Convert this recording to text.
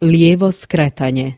Lijevo skretanje.